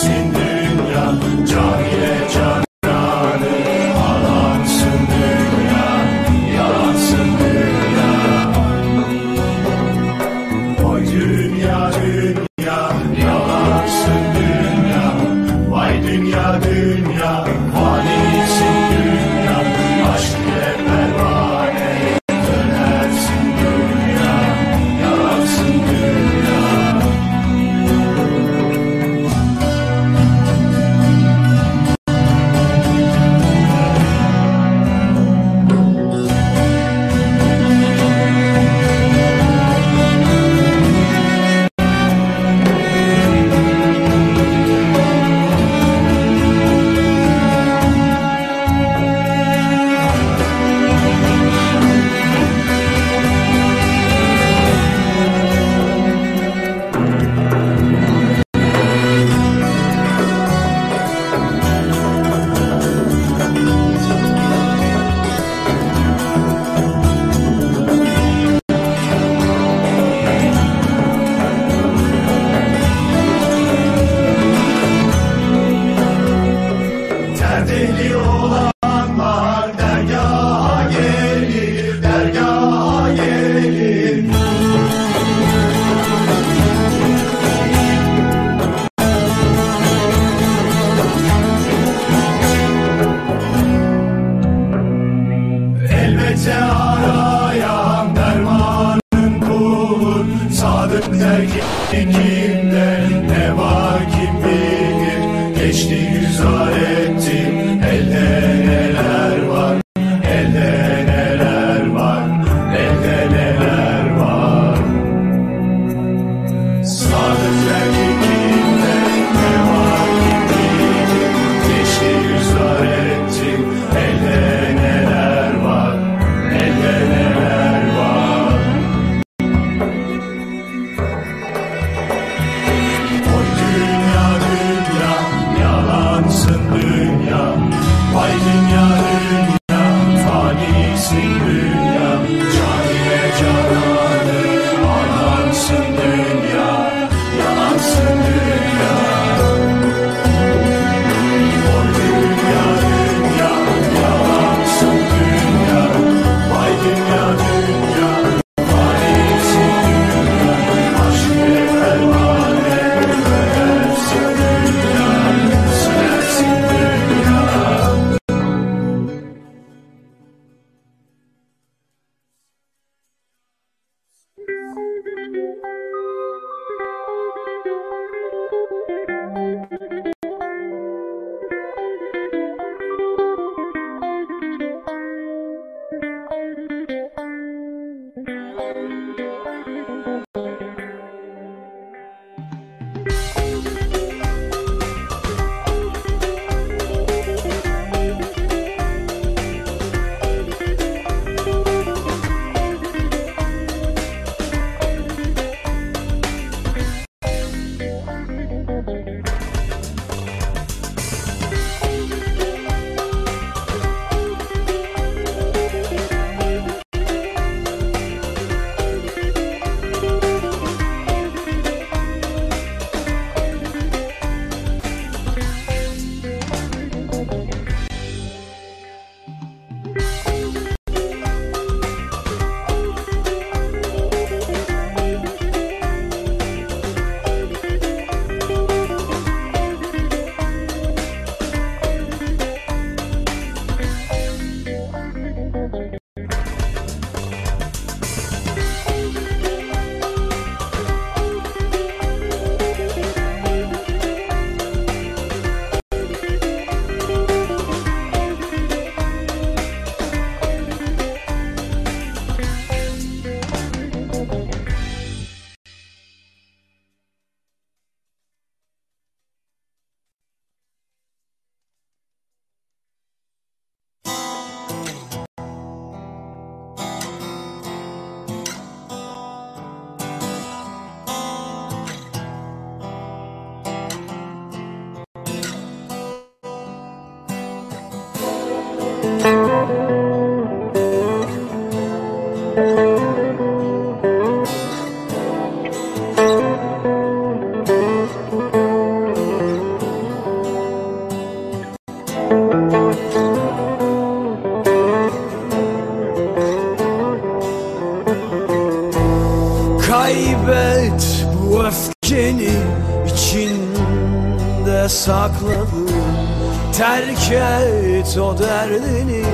sing Thank you. Terk et o derdini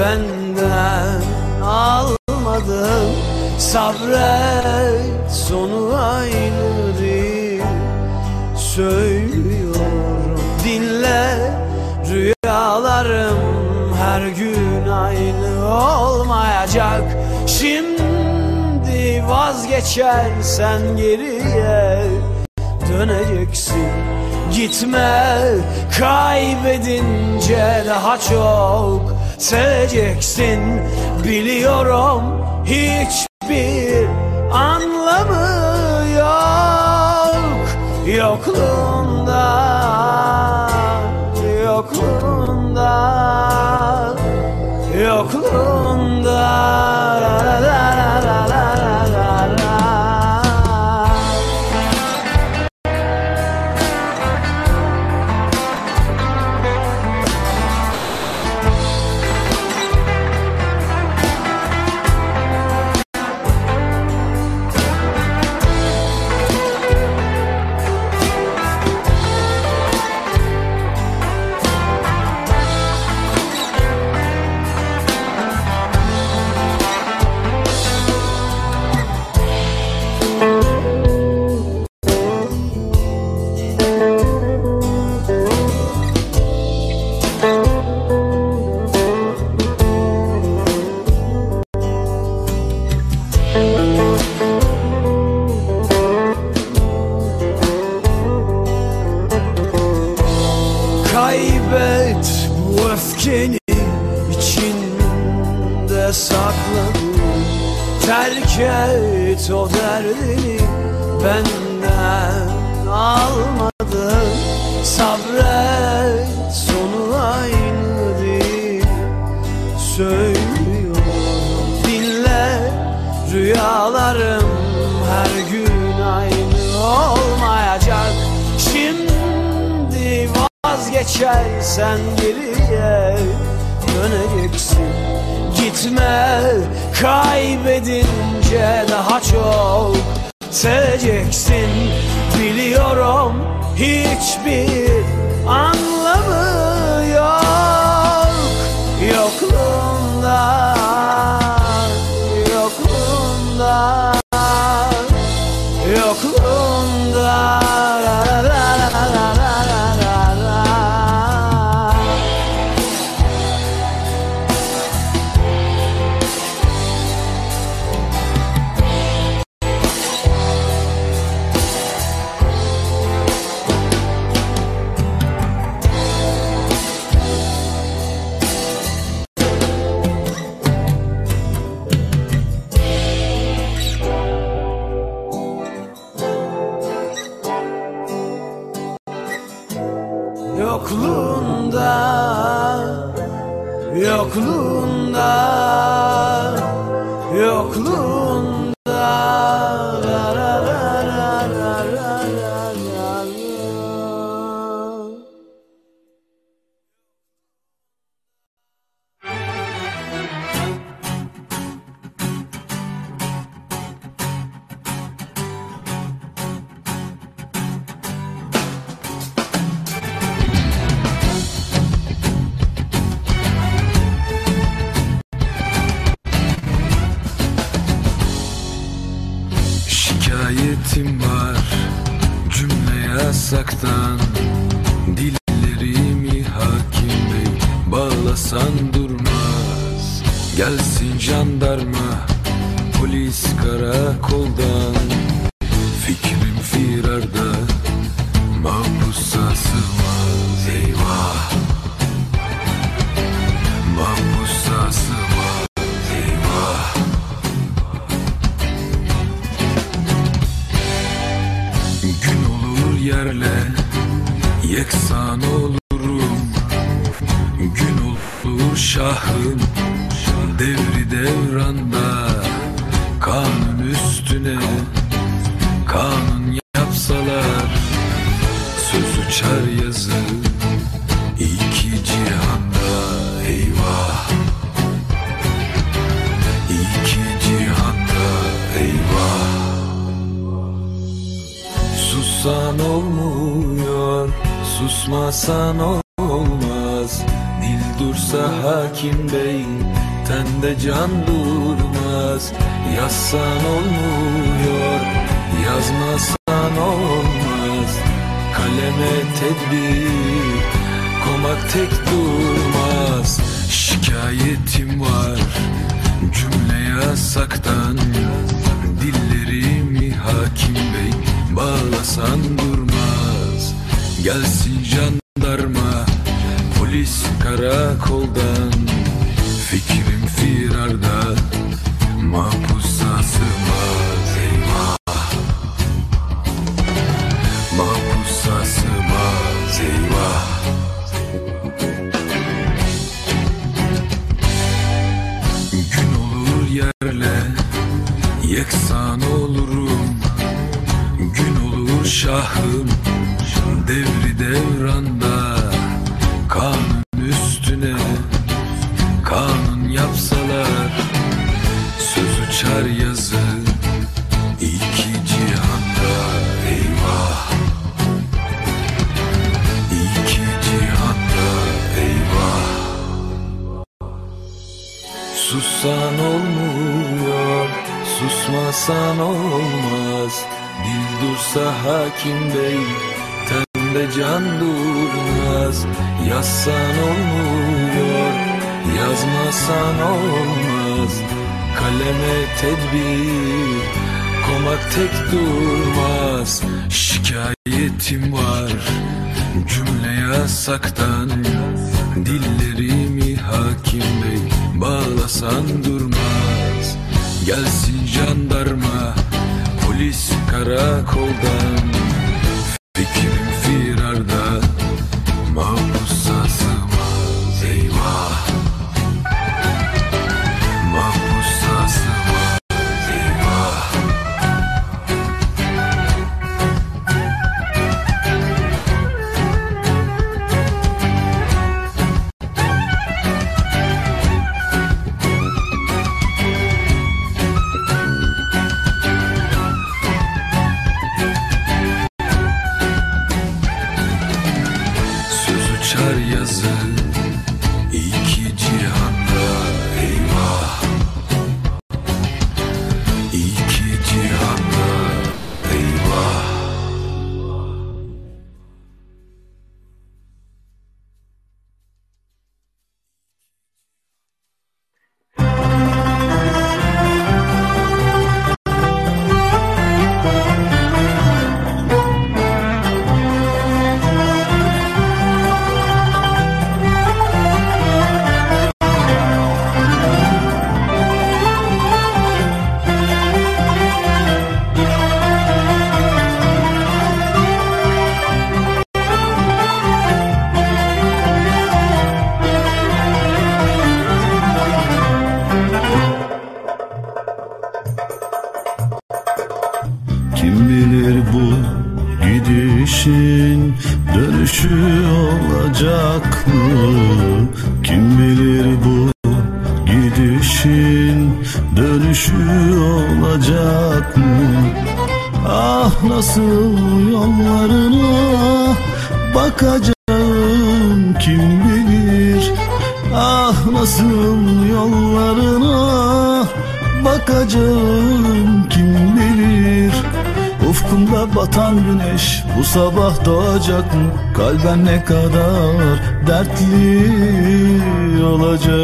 benden almadın. Sabret sonu aynı değil. Söylüyorum dinle. Rüyalarım her gün aynı olmayacak. Şimdi vazgeçersen geriye Gitme kaybedince daha çok seveceksin. Biliyorum hiçbir anlamı yok Yokluğunda, yokluğunda, yokluğunda devri devranda Kanun üstüne kanun yapsalar Söz uçar yazı iki cihanda eyvah. İki cihanda eyvah. Susan olmuyor, Susmasan olmaz. Dil dursa hakim bey Tende can durmaz. Yazsan olmuyor Yazmasan olmaz. Kaleme tedbir Komak tek durmaz. Şikayetim var Cümle yasaktan. Dillerimi hakim bey Bağlasan durmaz. Gelsin jandarma Polis karakoldan Fikrim firarda Mahpusa sığmaz Eyvah. Mahpusa sığmaz Eyvah. Gün olur yerle Yeksan olurum. Gün olur şahım Devri devranda Uçar yazı iki cihanda Eyvah. İki cihanda Eyvah. Sussan olmuyor, susmasan olmaz. Dil dursa hakim bey, tende can durmaz. Yazsan olmuyor, yazmasan olmaz Kaleme tedbir, komak tek durmaz. Şikayetim var, cümle yasaktan. Dillerimi hakim bey bağlasan durmaz. Gelsin jandarma polis karakoldan. Fikrim kadar dertli olacağım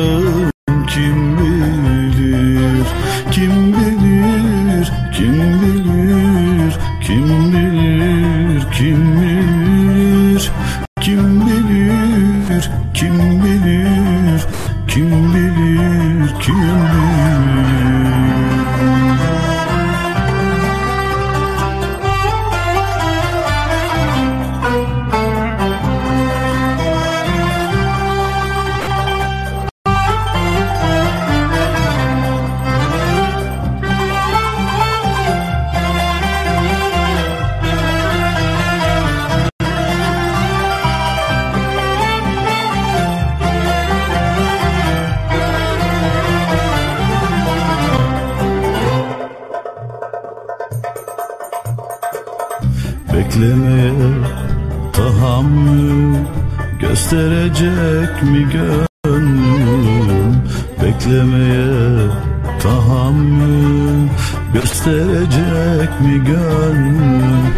mi gönlüm.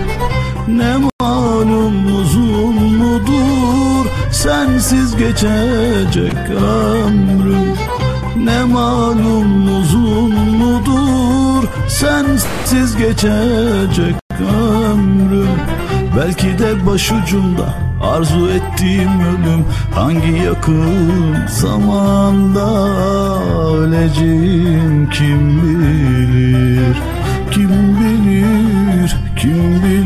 Ne malum uzun mudur? Sensiz geçecek ömrüm. Ne malum uzun mudur? Sensiz geçecek ömrüm. Belki de başucumda arzu ettiğim ölüm. Hangi yakın zamanda öleceğim kim bilir? Kim kim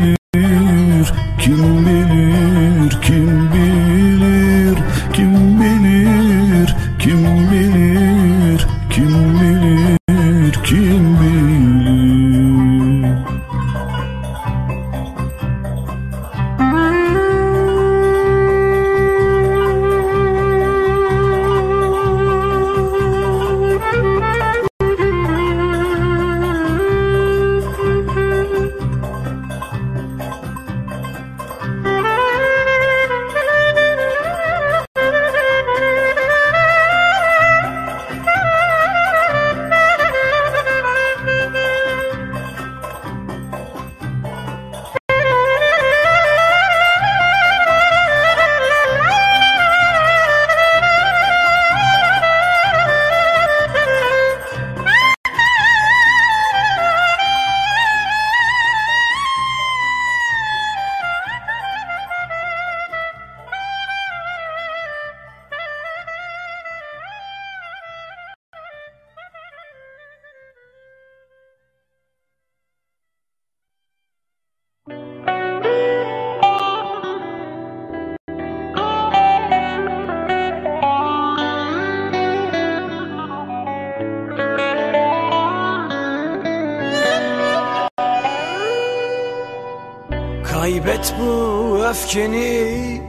öfkeni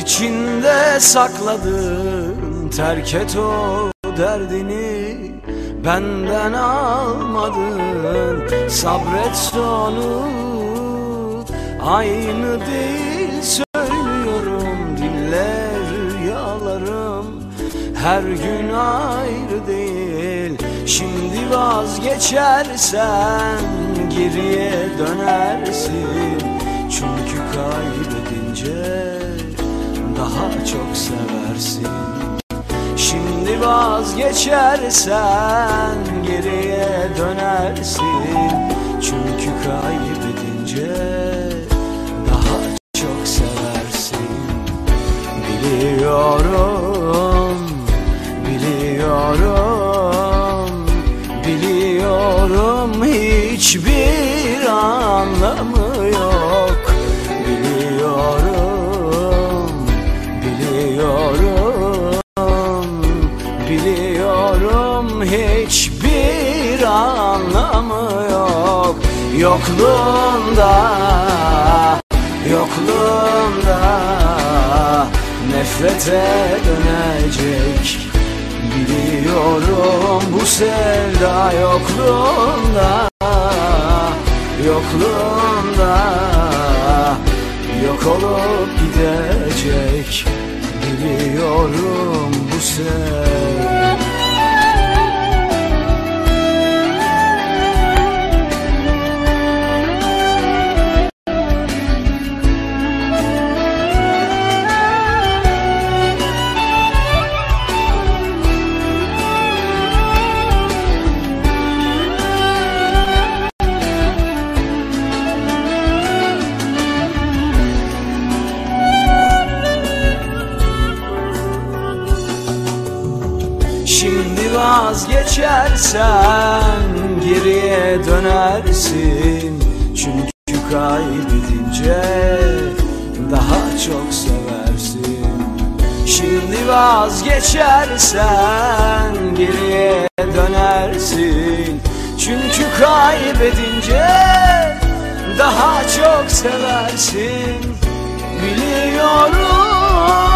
içinde sakladın Terk et o derdini benden almadın. Sabret sonu aynı değil söylüyorum Dinle rüyalarım. Her gün ayrı değil Şimdi vazgeçersen geriye dönersin. Çünkü kaybedince daha çok seversin. Şimdi vazgeçersen geriye dönersin. Çünkü kaybedince daha çok seversin. Biliyorum, Yokluğunda, yokluğunda nefrete dönecek. Biliyorum bu sevda yokluğunda Yokluğunda yok olup gidecek. Biliyorum bu sevda vazgeçersen geriye dönersin. Çünkü kaybedince daha çok seversin. Şimdi vazgeçersen geriye dönersin. Çünkü kaybedince daha çok seversin. Biliyorum,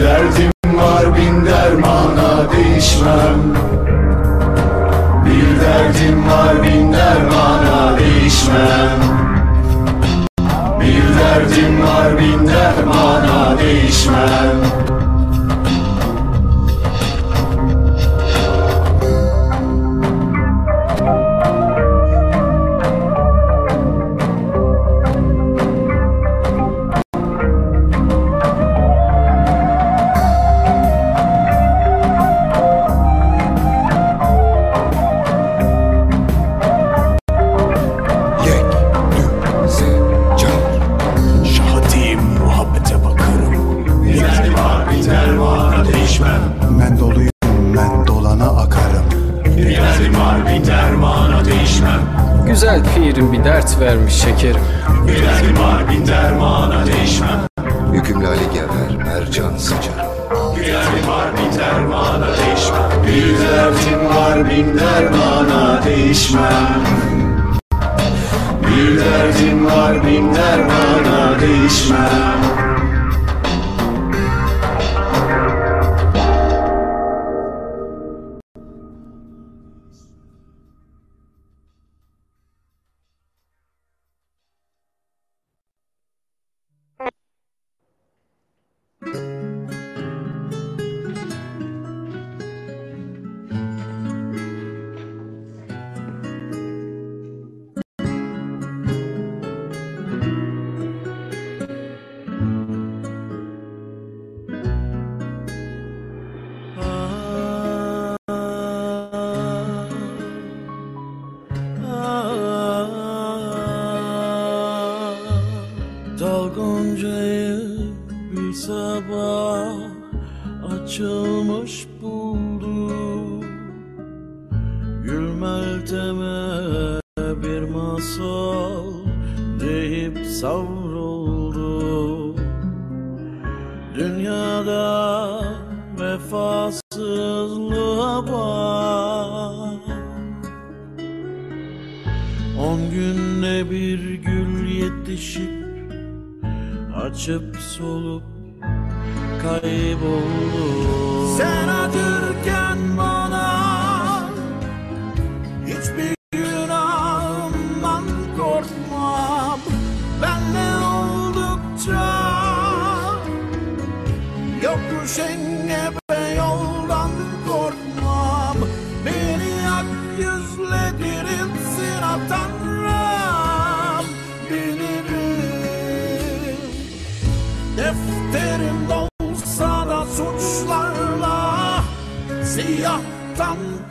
giderdim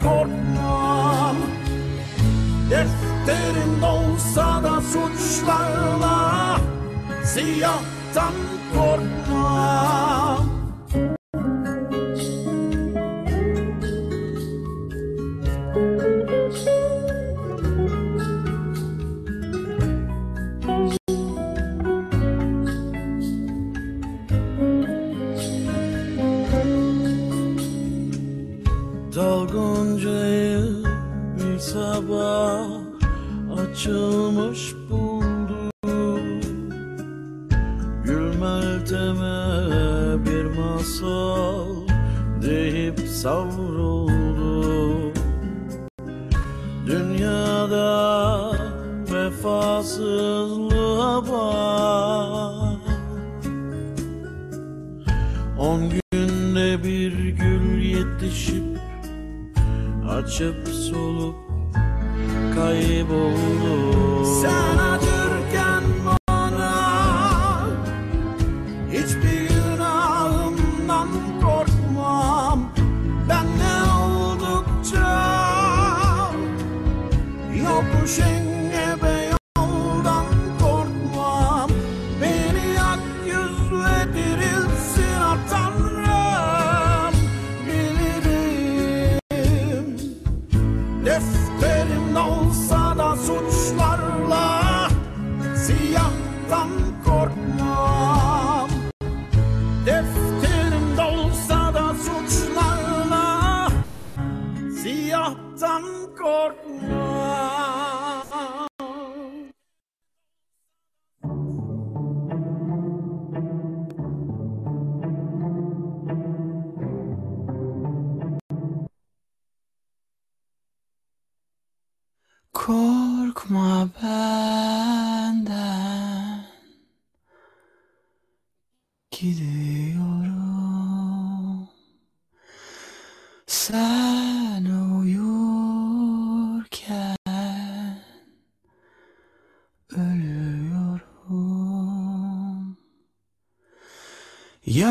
korkmam. Defterim dolsa da suçlarla Siyahtan korkmam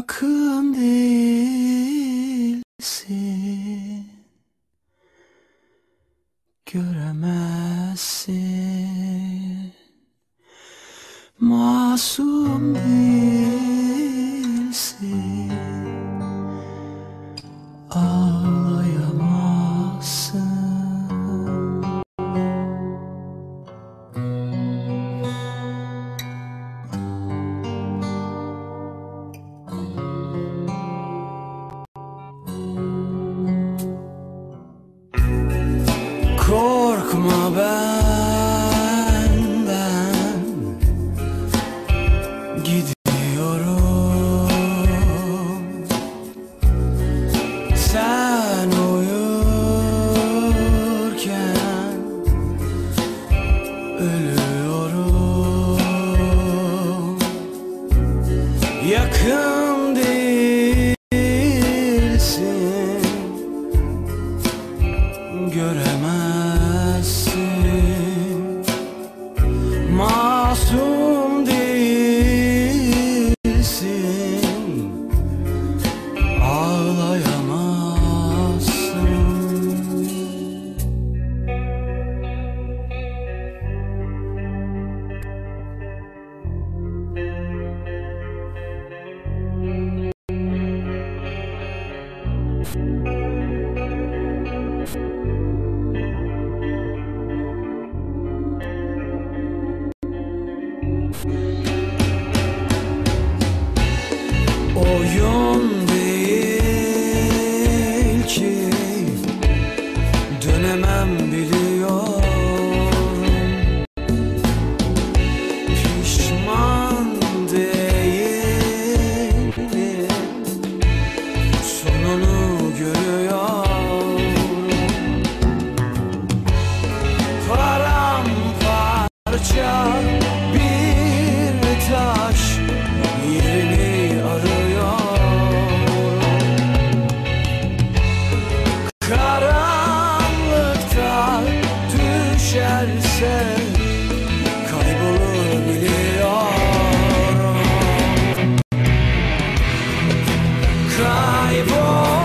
Yakın ölüm drive on.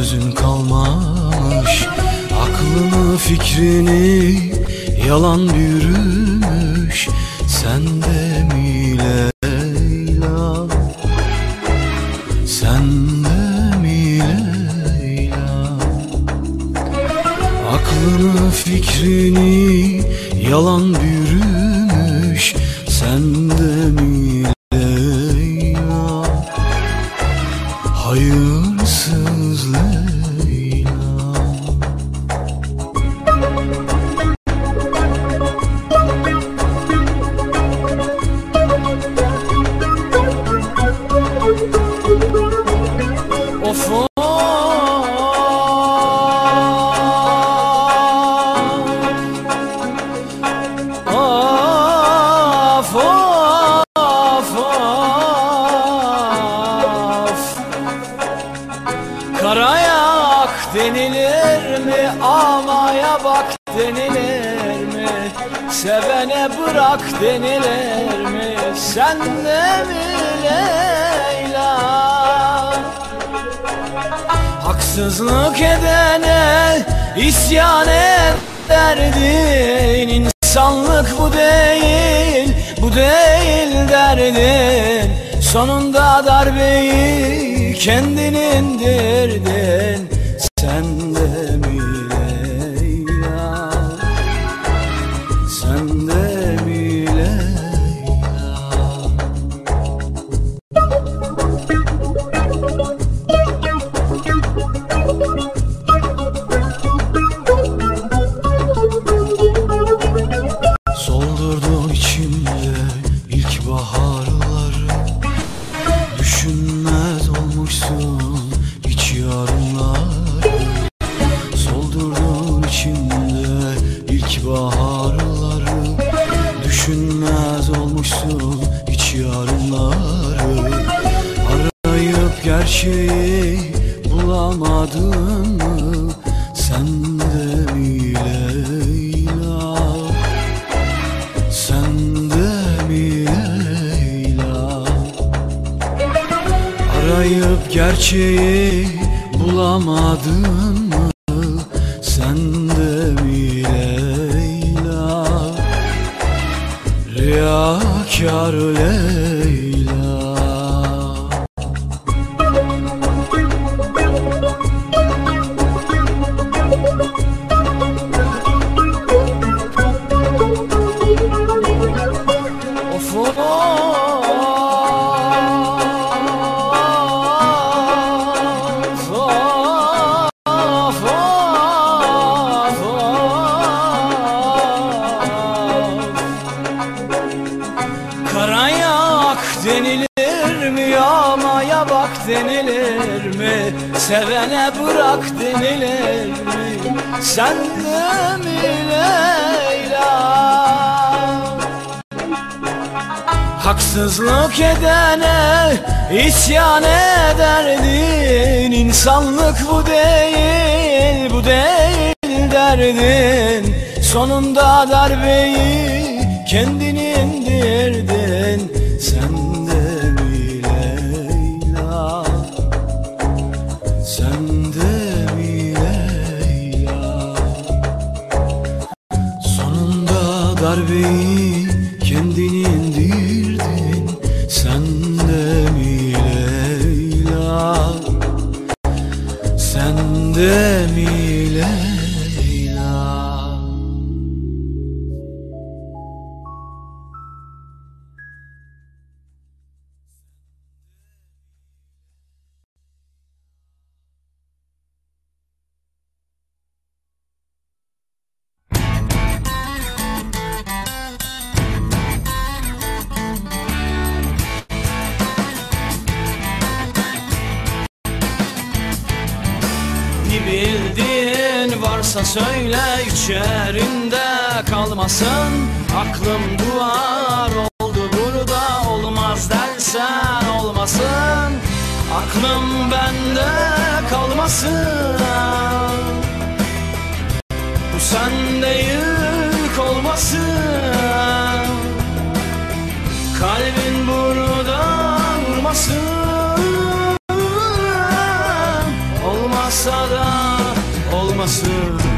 sözün kalmamış. Aklını fikrini yalan bir yürümüş. Sen de Sen Leyla. Haksızlık edene isyan ederdin İnsanlık bu değil, bu değil derdin. Sonunda darbeyi kendini darbeyi answer.